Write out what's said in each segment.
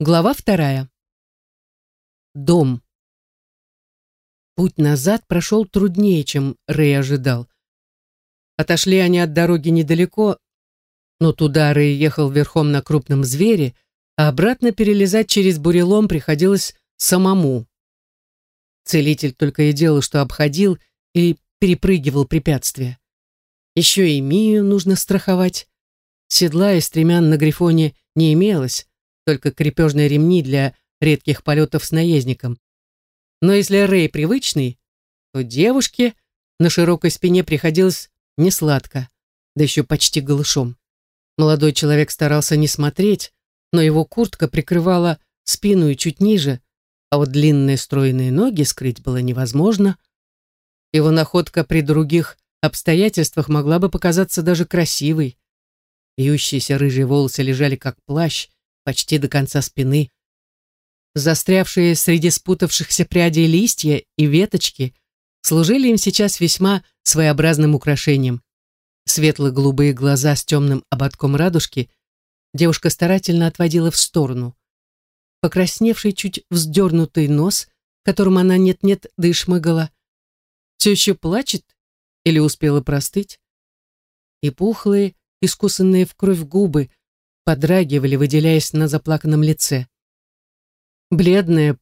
Глава вторая. Дом. Путь назад прошел труднее, чем Рэй ожидал. Отошли они от дороги недалеко, но туда Рэй ехал верхом на крупном звере, а обратно перелезать через бурелом приходилось самому. Целитель только и делал, что обходил и перепрыгивал препятствия. Еще и Мию нужно страховать. Седла и стремян на Грифоне не имелось, только крепежные ремни для редких полетов с наездником. Но если Рэй привычный, то девушке на широкой спине приходилось несладко, да еще почти голышом. Молодой человек старался не смотреть, но его куртка прикрывала спину и чуть ниже, а вот длинные стройные ноги скрыть было невозможно. Его находка при других обстоятельствах могла бы показаться даже красивой. Вьющиеся рыжие волосы лежали как плащ, почти до конца спины. Застрявшие среди спутавшихся прядей листья и веточки служили им сейчас весьма своеобразным украшением. Светло-голубые глаза с темным ободком радужки девушка старательно отводила в сторону. Покрасневший чуть вздернутый нос, которым она нет-нет да и шмыгала, все еще плачет или успела простыть? И пухлые, искусанные в кровь губы – подрагивали, выделяясь на заплаканном лице. Бледная,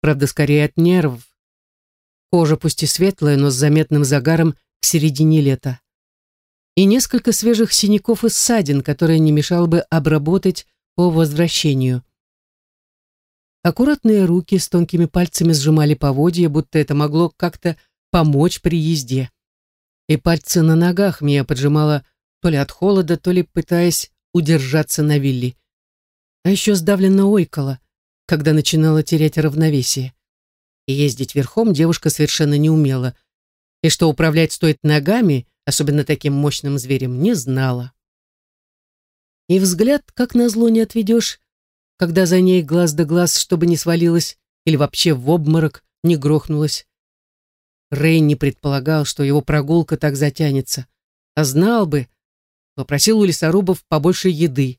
правда, скорее от нервов. Кожа пусть и светлая, но с заметным загаром к середине лета. И несколько свежих синяков и ссадин, которые не мешало бы обработать по возвращению. Аккуратные руки с тонкими пальцами сжимали поводья, будто это могло как-то помочь при езде. И пальцы на ногах Мия поджимала то ли от холода, то ли пытаясь удержаться на вилли. А еще сдавленно ойкала, когда начинала терять равновесие. Ездить верхом девушка совершенно не умела. И что управлять стоит ногами, особенно таким мощным зверем, не знала. И взгляд, как назло, не отведешь, когда за ней глаз да глаз, чтобы не свалилась или вообще в обморок не грохнулась. Рэй не предполагал, что его прогулка так затянется, а знал бы, попросил у лесорубов побольше еды.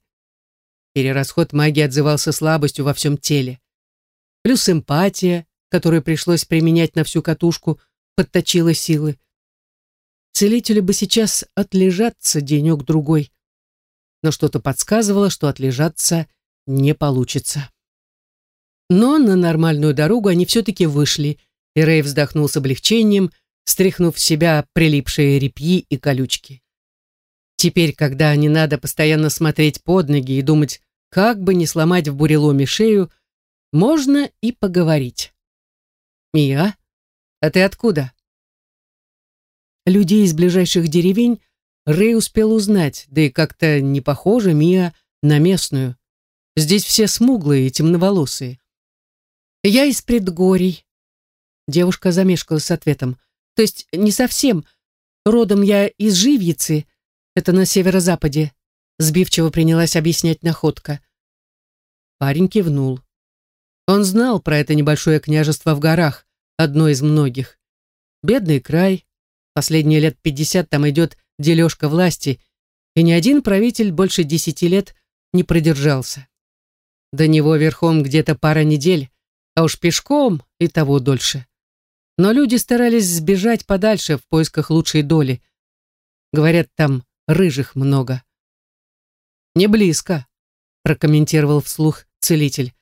Перерасход магии отзывался слабостью во всем теле. Плюс эмпатия, которую пришлось применять на всю катушку, подточила силы. Целителю бы сейчас отлежаться денек-другой. Но что-то подсказывало, что отлежаться не получится. Но на нормальную дорогу они все-таки вышли, и Рэй вздохнул с облегчением, стряхнув в себя прилипшие репьи и колючки. Теперь, когда не надо постоянно смотреть под ноги и думать, как бы не сломать в буреломе шею, можно и поговорить. «Мия, а ты откуда?» Людей из ближайших деревень Рэй успел узнать, да и как-то не похожа Мия на местную. Здесь все смуглые и темноволосые. «Я из предгорий». Девушка замешкалась с ответом. «То есть не совсем. Родом я из Живьицы, это на северо-западе», сбивчиво принялась объяснять находка. Парень кивнул. Он знал про это небольшое княжество в горах, одно из многих. Бедный край, последние лет пятьдесят там идет дележка власти, и ни один правитель больше десяти лет не продержался. До него верхом где-то пара недель, а уж пешком и того дольше. Но люди старались сбежать подальше в поисках лучшей доли. Говорят, там рыжих много. «Не близко», — прокомментировал вслух целитель.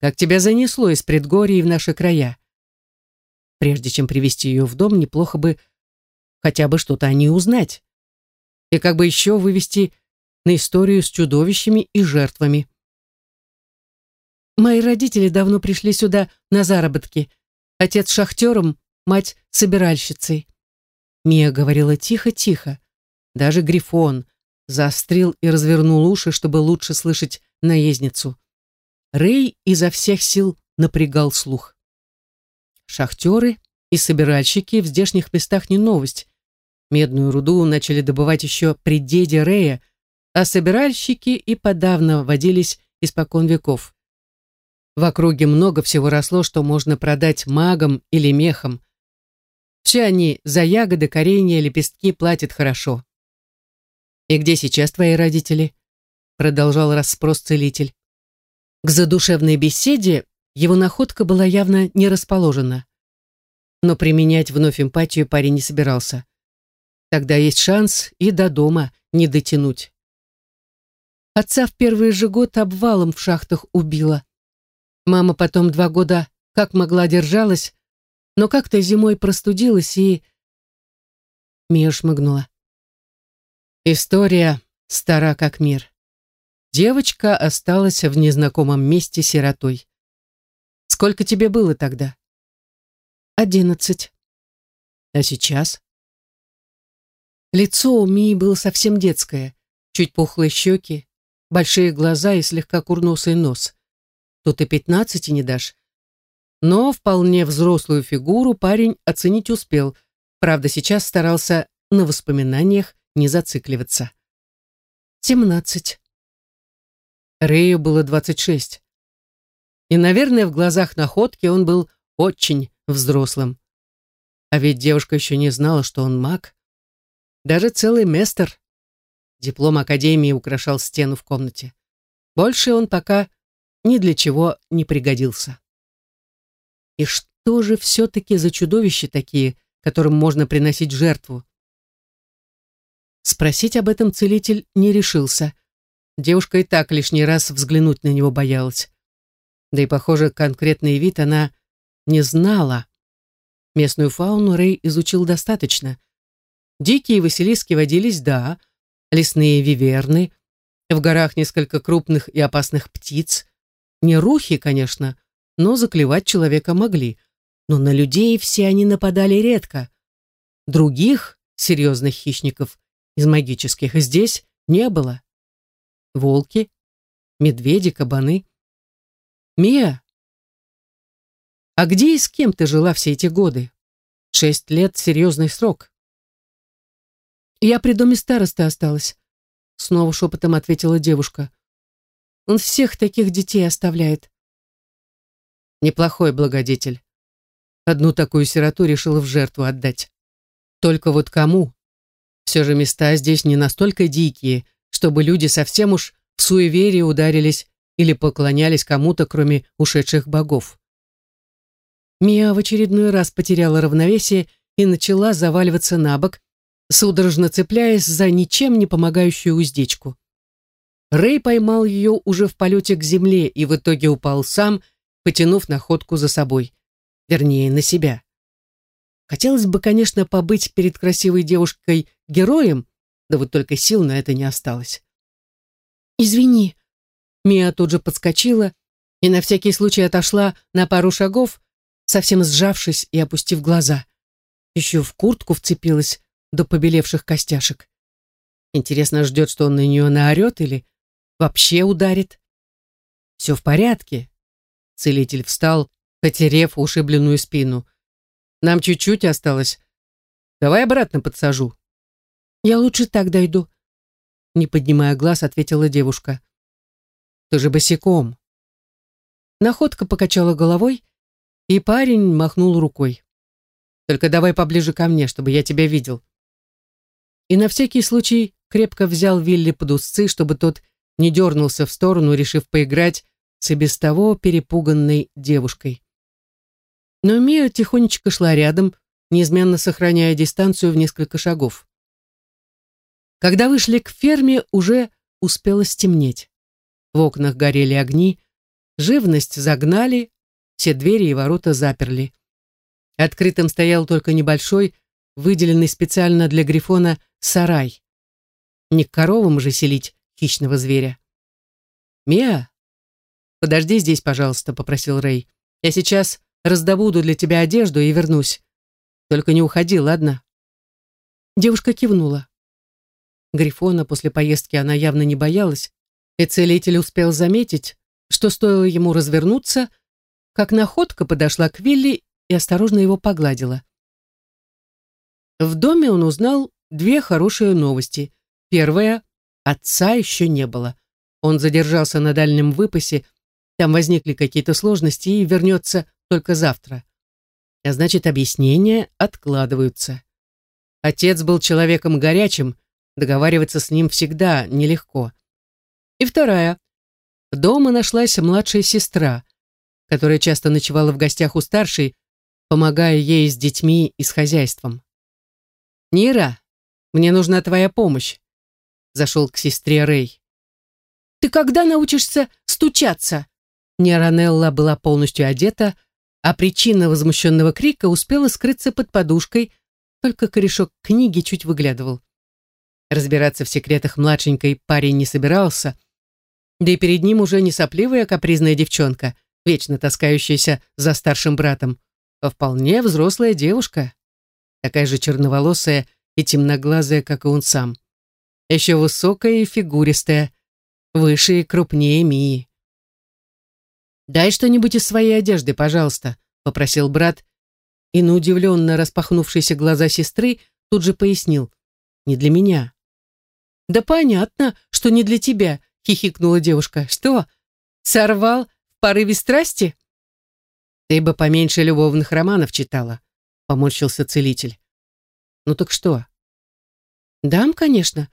«Как тебя занесло из предгорий в наши края?» Прежде чем привести ее в дом, неплохо бы хотя бы что-то о ней узнать. И как бы еще вывести на историю с чудовищами и жертвами. Мои родители давно пришли сюда на заработки. Отец шахтером, мать собиральщицей. Мия говорила тихо-тихо. Даже Грифон заострил и развернул уши, чтобы лучше слышать наездницу. Рэй изо всех сил напрягал слух. Шахтеры и собиральщики в здешних местах не новость. Медную руду начали добывать еще при деде Рэя, а собиральщики и подавно водились испокон веков. В округе много всего росло, что можно продать магам или мехам. Все они за ягоды, коренья, лепестки платят хорошо. «И где сейчас твои родители?» Продолжал расспрос целитель. К задушевной беседе его находка была явно не расположена. Но применять вновь эмпатию парень не собирался. Тогда есть шанс и до дома не дотянуть. Отца в первый же год обвалом в шахтах убила. Мама потом два года как могла держалась, но как-то зимой простудилась и... Мия шмыгнула. История стара как мир. Девочка осталась в незнакомом месте сиротой. Сколько тебе было тогда? Одиннадцать. А сейчас? Лицо у Мии было совсем детское. Чуть пухлые щеки, большие глаза и слегка курносый нос. Тут и пятнадцати не дашь. Но вполне взрослую фигуру парень оценить успел. Правда, сейчас старался на воспоминаниях не зацикливаться. Семнадцать. Рэю было двадцать шесть. И, наверное, в глазах находки он был очень взрослым. А ведь девушка еще не знала, что он маг. Даже целый местер. Диплом Академии украшал стену в комнате. Больше он пока ни для чего не пригодился. И что же все-таки за чудовища такие, которым можно приносить жертву? Спросить об этом целитель не решился. Девушка и так лишний раз взглянуть на него боялась. Да и, похоже, конкретный вид она не знала. Местную фауну Рэй изучил достаточно. Дикие василиски водились, да, лесные виверны, в горах несколько крупных и опасных птиц. Не рухи, конечно, но заклевать человека могли. Но на людей все они нападали редко. Других серьезных хищников из магических здесь не было. Волки, медведи, кабаны. Мия, а где и с кем ты жила все эти годы? Шесть лет — серьезный срок. Я при доме старосты осталась. Снова шепотом ответила девушка. Он всех таких детей оставляет. Неплохой благодетель. Одну такую сироту решила в жертву отдать. Только вот кому? Все же места здесь не настолько дикие, чтобы люди совсем уж в суеверие ударились или поклонялись кому-то, кроме ушедших богов. Мия в очередной раз потеряла равновесие и начала заваливаться на бок, судорожно цепляясь за ничем не помогающую уздечку. Рэй поймал ее уже в полете к земле и в итоге упал сам, потянув находку за собой. Вернее, на себя. Хотелось бы, конечно, побыть перед красивой девушкой героем, да вот только сил на это не осталось. «Извини», Мия тут же подскочила и на всякий случай отошла на пару шагов, совсем сжавшись и опустив глаза. Еще в куртку вцепилась до побелевших костяшек. Интересно, ждет, что он на нее наорет или вообще ударит? Все в порядке. Целитель встал, потерев ушибленную спину. Нам чуть-чуть осталось. Давай обратно подсажу. Я лучше так дойду. Не поднимая глаз, ответила девушка. Ты же босиком. Находка покачала головой, и парень махнул рукой. Только давай поближе ко мне, чтобы я тебя видел. И на всякий случай крепко взял Вилли под узцы, чтобы тот не дернулся в сторону, решив поиграть с и без того перепуганной девушкой. Но Мия тихонечко шла рядом, неизменно сохраняя дистанцию в несколько шагов. Когда вышли к ферме, уже успело стемнеть. В окнах горели огни, живность загнали, все двери и ворота заперли. Открытым стоял только небольшой, выделенный специально для Грифона, сарай. Не к коровам же селить хищного зверя. «Миа, подожди здесь, пожалуйста», — попросил Рэй. «Я сейчас раздобуду для тебя одежду и вернусь. Только не уходи, ладно?» Девушка кивнула. Грифона после поездки она явно не боялась, и целитель успел заметить, что стоило ему развернуться, как находка подошла к Вилли и осторожно его погладила. В доме он узнал две хорошие новости. Первая — отца еще не было. Он задержался на дальнем выпасе, там возникли какие-то сложности и вернется только завтра. А значит, объяснения откладываются. Отец был человеком горячим, договариваться с ним всегда нелегко. И вторая. дома нашлась младшая сестра, которая часто ночевала в гостях у старшей, помогая ей с детьми и с хозяйством. «Нира, мне нужна твоя помощь», — зашел к сестре Рэй. «Ты когда научишься стучаться?» Неронелла была полностью одета, а причина возмущенного крика успела скрыться под подушкой, только корешок книги чуть выглядывал. Разбираться в секретах младшенькой парень не собирался, да и перед ним уже не сопливая капризная девчонка, вечно таскающаяся за старшим братом, а вполне взрослая девушка, такая же черноволосая и темноглазая, как и он сам. Еще высокая и фигуристая, выше и крупнее Мии. «Дай что-нибудь из своей одежды, пожалуйста», — попросил брат, и на удивленно распахнувшиеся глаза сестры тут же пояснил. «Не для меня». «Да понятно, что не для тебя», — хихикнула девушка. «Что, сорвал в порыве страсти?» «Ты бы поменьше любовных романов читала», — поморщился целитель. «Ну так что?» «Дам, конечно».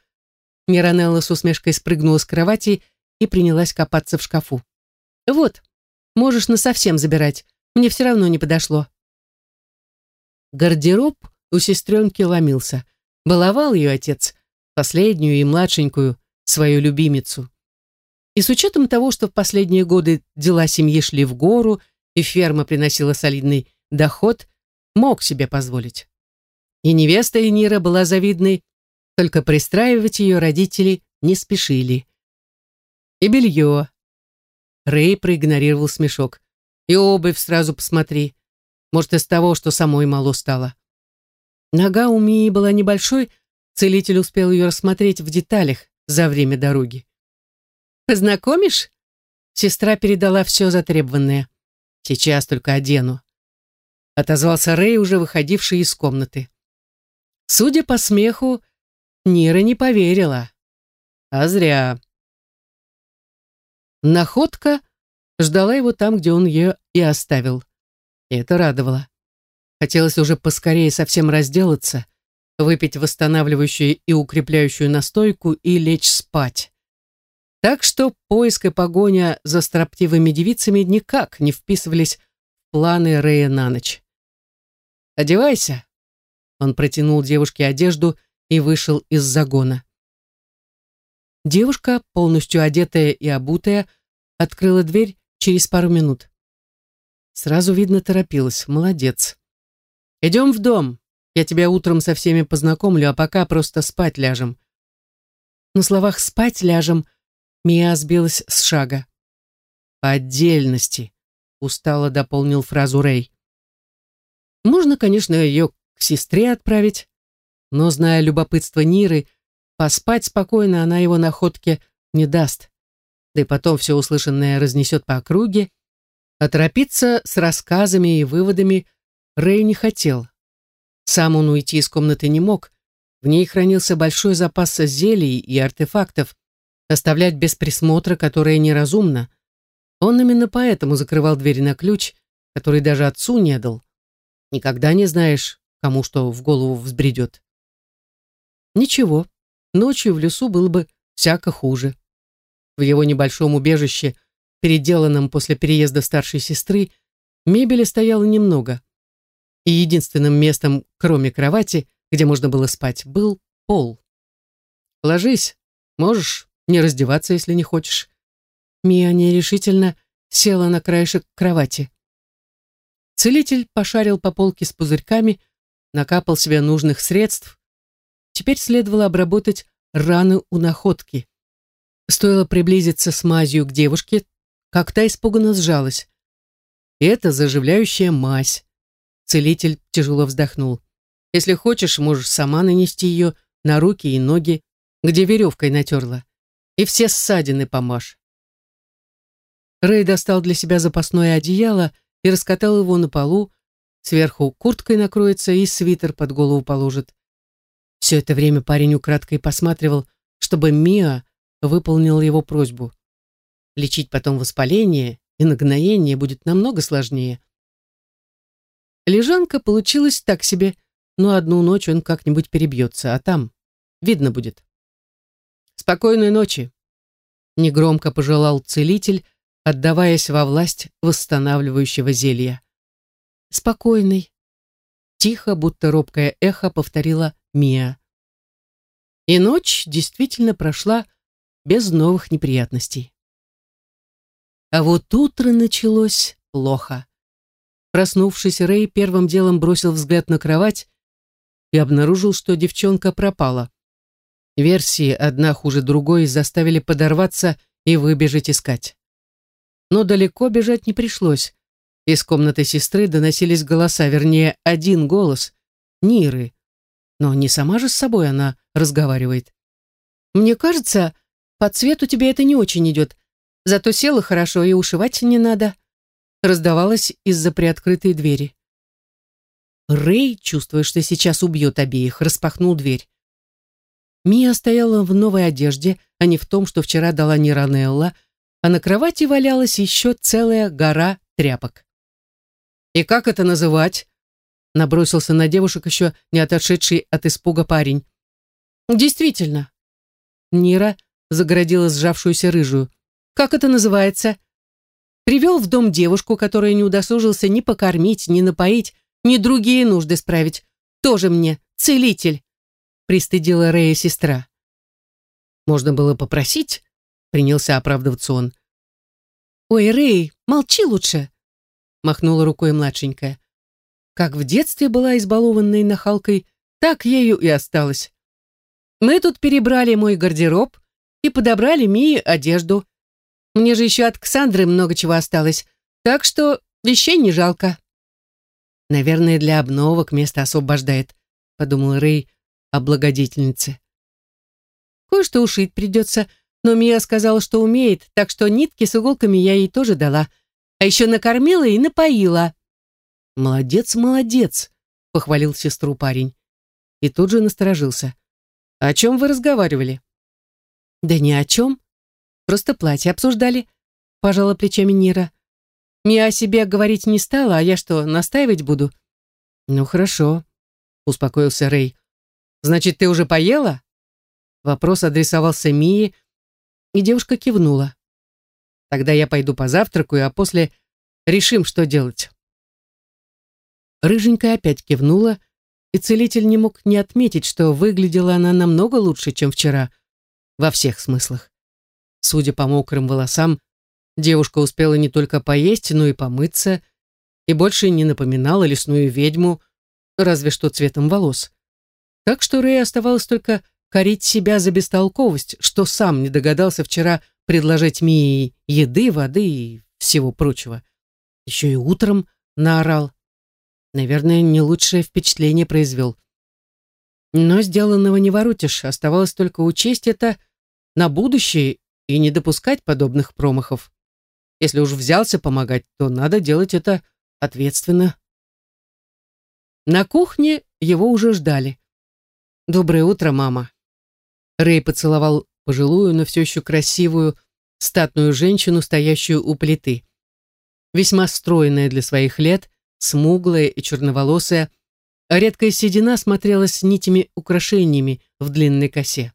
Миранелла с усмешкой спрыгнула с кровати и принялась копаться в шкафу. «Вот, можешь насовсем забирать, мне все равно не подошло». Гардероб у сестренки ломился. Баловал ее отец, последнюю и младшенькую, свою любимицу. И с учетом того, что в последние годы дела семьи шли в гору, и ферма приносила солидный доход, мог себе позволить. И невеста Энира была завидной, только пристраивать ее родители не спешили. И белье. Рэй проигнорировал смешок. И обувь сразу посмотри. Может, из того, что самой мало стало. Нога у Мии была небольшой, целитель успел ее рассмотреть в деталях за время дороги. «Познакомишь?» Сестра передала все затребованное. Сейчас только одену. Отозвался Рэй, уже выходивший из комнаты. Судя по смеху, Нира не поверила. А зря. Находка ждала его там, где он ее и оставил. И это радовало. Хотелось уже поскорее совсем разделаться, выпить восстанавливающую и укрепляющую настойку и лечь спать. Так что поиск и погоня за строптивыми девицами никак не вписывались в планы Рэя на ночь. «Одевайся!» Он протянул девушке одежду и вышел из загона. Девушка, полностью одетая и обутая, открыла дверь через пару минут. Сразу видно, торопилась. Молодец. «Идем в дом. Я тебя утром со всеми познакомлю, а пока просто спать ляжем». На словах «спать ляжем» Мия сбилась с шага. «По отдельности», — устало дополнил фразу Рэй. «Можно, конечно, ее к сестре отправить, но, зная любопытство Ниры, поспать спокойно она его находке не даст. Да и потом все услышанное разнесет по округе, а торопиться с рассказами и выводами Рэй не хотел. Сам он уйти из комнаты не мог, в ней хранился большой запас зелий и артефактов, оставлять без присмотра, которое неразумно. Он именно поэтому закрывал двери на ключ, который даже отцу не дал. Никогда не знаешь, кому что в голову взбредет. Ничего, ночью в лесу было бы всяко хуже. В его небольшом убежище, переделанном после переезда старшей сестры, мебели стояло немного. И единственным местом, кроме кровати, где можно было спать, был пол. «Ложись, можешь не раздеваться, если не хочешь». Мия нерешительно села на краешек кровати. Целитель пошарил по полке с пузырьками, накапал себе нужных средств. Теперь следовало обработать раны у находки. Стоило приблизиться с мазью к девушке, как та испуганно сжалась. «Это заживляющая мазь». Целитель тяжело вздохнул. «Если хочешь, можешь сама нанести ее на руки и ноги, где веревкой натерла и все ссадины помажь. Рэй достал для себя запасное одеяло и раскатал его на полу, сверху курткой накроется и свитер под голову положит. Все это время парень украдкой посматривал, чтобы Миа выполнил его просьбу. Лечить потом воспаление и нагноение будет намного сложнее. Лежанка получилась так себе, но одну ночь он как-нибудь перебьется, а там видно будет. «Спокойной ночи!» Негромко пожелал целитель, отдаваясь во власть восстанавливающего зелья. Спокойный. Тихо, будто робкое эхо, повторила Мия. И ночь действительно прошла без новых неприятностей. А вот утро началось плохо. Проснувшись, Рэй первым делом бросил взгляд на кровать и обнаружил, что девчонка пропала. Версии одна хуже другой заставили подорваться и выбежать искать. Но далеко бежать не пришлось. Из комнаты сестры доносились голоса, вернее, один голос — Ниры. Но не сама же с собой она разговаривает. «Мне кажется, по цвету тебе это не очень идет, зато села хорошо и ушивать не надо», раздавалось из-за приоткрытой двери. Рэй, чувствуя, что сейчас убьет обеих, распахнул дверь. Мия стояла в новой одежде, а не в том, что вчера дала Ниранелла, а на кровати валялась еще целая гора тряпок. «И как это называть?» Набросился на девушек еще не отошедший от испуга парень. «Действительно». Нира загородила сжавшуюся рыжую. «Как это называется?» Привел в дом девушку, которая не удосужился ни покормить, ни напоить, ни другие нужды справить. Тоже мне целитель, пристыдила Рея сестра. Можно было попросить, принялся оправдываться он. Ой, Рэй, молчи лучше, махнула рукой младшенькая. Как в детстве была избалованной нахалкой, так ею и осталась. Мы тут перебрали мой гардероб и подобрали Мии одежду. Мне же еще от Ксандры много чего осталось, так что вещей не жалко. Наверное, для обновок место освобождает, подумал Рэй о благодетельнице. Кое-что ушить придется, но Мия сказала, что умеет, так что нитки с иголками я ей тоже дала. А еще накормила и напоила. Молодец, молодец, похвалил сестру парень. И тут же насторожился. О чем вы разговаривали? Да ни о чем. Просто платье обсуждали, пожала плечами Нира. Мия о себе говорить не стала, а я что, настаивать буду? Ну хорошо, успокоился Рэй. Значит, ты уже поела? Вопрос адресовался Мии, и девушка кивнула. Тогда я пойду позавтракаю, а после решим, что делать. Рыженькая опять кивнула, и целитель не мог не отметить, что выглядела она намного лучше, чем вчера, во всех смыслах. Судя по мокрым волосам, Девушка успела не только поесть, но и помыться, и больше не напоминала лесную ведьму, разве что цветом волос. Так что Рэй оставалось только корить себя за бестолковость, что сам не догадался вчера предложить Мии еды, воды и всего прочего. Еще и утром наорал. Наверное, не лучшее впечатление произвел. Но сделанного не воротишь, оставалось только учесть это на будущее и не допускать подобных промахов. Если уж взялся помогать, то надо делать это ответственно. На кухне его уже ждали. «Доброе утро, мама». Рэй поцеловал пожилую, но все еще красивую, статную женщину, стоящую у плиты. Весьма стройная для своих лет, смуглая и черноволосая, а редкая седина смотрелась нитями украшениями в длинной косе.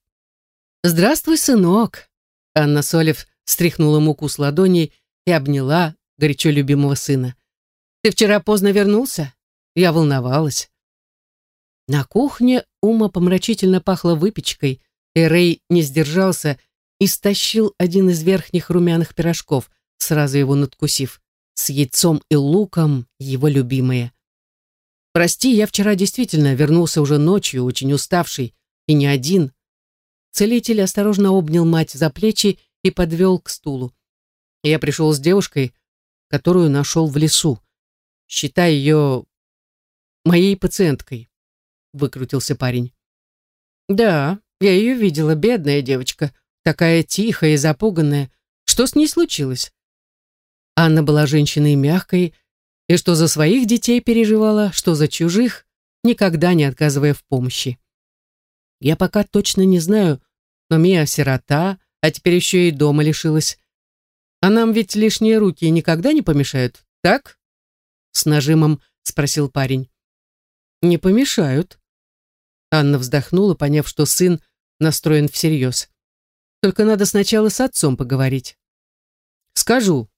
«Здравствуй, сынок!» Анна Солев стряхнула муку с ладоней и обняла горячо любимого сына. «Ты вчера поздно вернулся? Я волновалась». На кухне ума помрачительно пахло выпечкой, и Рэй не сдержался и стащил один из верхних румяных пирожков, сразу его надкусив, с яйцом и луком, его любимые. «Прости, я вчера действительно вернулся уже ночью, очень уставший, и не один». Целитель осторожно обнял мать за плечи и подвел к стулу. Я пришел с девушкой, которую нашел в лесу. Считай ее моей пациенткой, выкрутился парень. Да, я ее видела, бедная девочка, такая тихая и запуганная. Что с ней случилось? Анна была женщиной мягкой, и что за своих детей переживала, что за чужих, никогда не отказывая в помощи. Я пока точно не знаю, но Мия сирота, а теперь еще и дома лишилась. А нам ведь лишние руки никогда не помешают, так? С нажимом спросил парень. Не помешают. Анна вздохнула, поняв, что сын настроен всерьез. Только надо сначала с отцом поговорить. Скажу.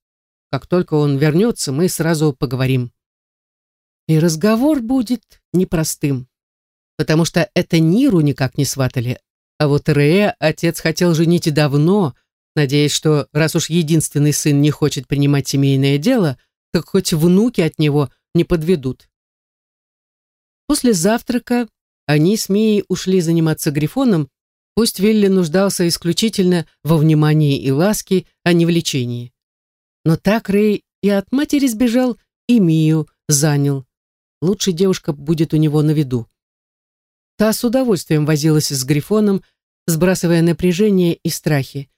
Как только он вернется, мы сразу поговорим. И разговор будет непростым, потому что это Ниру никак не сватали, а вот Рея отец хотел женить и давно, надеясь, что раз уж единственный сын не хочет принимать семейное дело, так хоть внуки от него не подведут. После завтрака они с Мией ушли заниматься грифоном, пусть Вилли нуждался исключительно во внимании и ласке, а не в лечении. Но так Рэй и от матери сбежал, и Мию занял. Лучше девушка будет у него на виду. Та с удовольствием возилась с Грифоном, сбрасывая напряжение и страхи.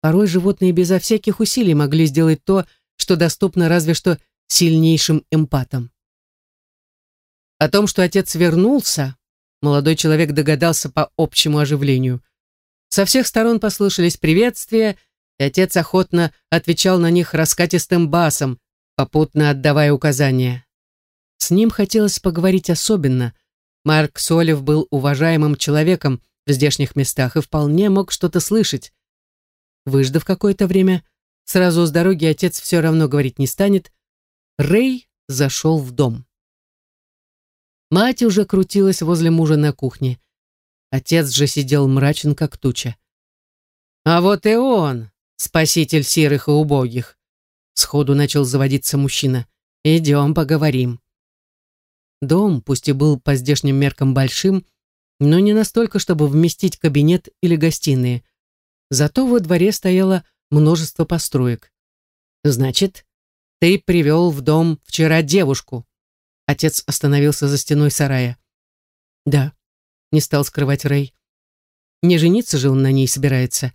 Порой животные безо всяких усилий могли сделать то, что доступно разве что сильнейшим эмпатам. О том, что отец вернулся, молодой человек догадался по общему оживлению. Со всех сторон послышались приветствия, и отец охотно отвечал на них раскатистым басом, попутно отдавая указания. С ним хотелось поговорить особенно. Марк Солев был уважаемым человеком в здешних местах и вполне мог что-то слышать. Выждав какое-то время, сразу с дороги отец все равно говорить не станет, Рэй зашел в дом. Мать уже крутилась возле мужа на кухне. Отец же сидел мрачен, как туча. «А вот и он, спаситель серых и убогих!» Сходу начал заводиться мужчина. «Идем поговорим». Дом, пусть и был по здешним меркам большим, но не настолько, чтобы вместить кабинет или гостиные. Зато во дворе стояло множество построек. «Значит, ты привел в дом вчера девушку?» Отец остановился за стеной сарая. «Да», — не стал скрывать Рэй. «Не жениться же он на ней собирается».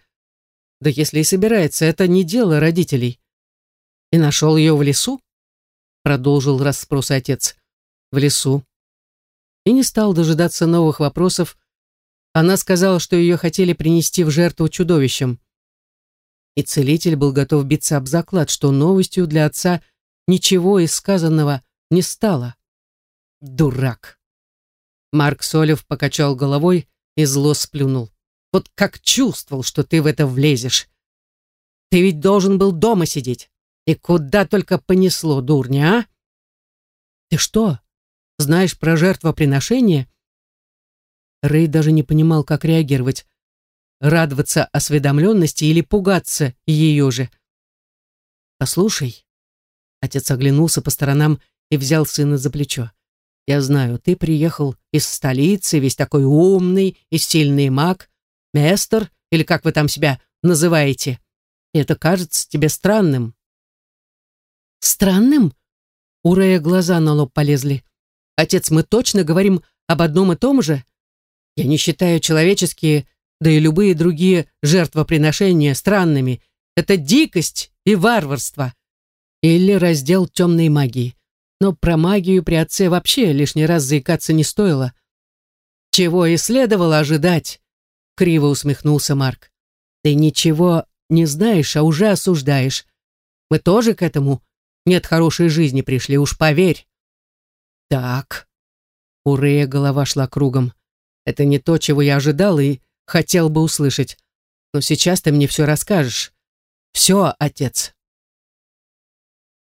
«Да если и собирается, это не дело родителей». «И нашел ее в лесу?» Продолжил расспрос отец в лесу. И не стал дожидаться новых вопросов. Она сказала, что ее хотели принести в жертву чудовищем. И целитель был готов биться об заклад, что новостью для отца ничего из сказанного не стало. Дурак. Марк Солев покачал головой и зло сплюнул. Вот как чувствовал, что ты в это влезешь. Ты ведь должен был дома сидеть. И куда только понесло, дурня, а? Ты что, знаешь про жертвоприношение?» Рэй даже не понимал, как реагировать. Радоваться осведомленности или пугаться ее же. «Послушай». Отец оглянулся по сторонам и взял сына за плечо. «Я знаю, ты приехал из столицы, весь такой умный и сильный маг, местер, или как вы там себя называете. И это кажется тебе странным». «Странным?» У Рэя глаза на лоб полезли. Отец, мы точно говорим об одном и том же? Я не считаю человеческие, да и любые другие жертвоприношения странными. Это дикость и варварство. Или раздел темной магии. Но про магию при отце вообще лишний раз заикаться не стоило. Чего и следовало ожидать, криво усмехнулся Марк. Ты ничего не знаешь, а уже осуждаешь. Мы тоже к этому нет хорошей жизни пришли, уж поверь. Так. У Рэя голова шла кругом. Это не то, чего я ожидал и хотел бы услышать. Но сейчас ты мне все расскажешь. Все, отец.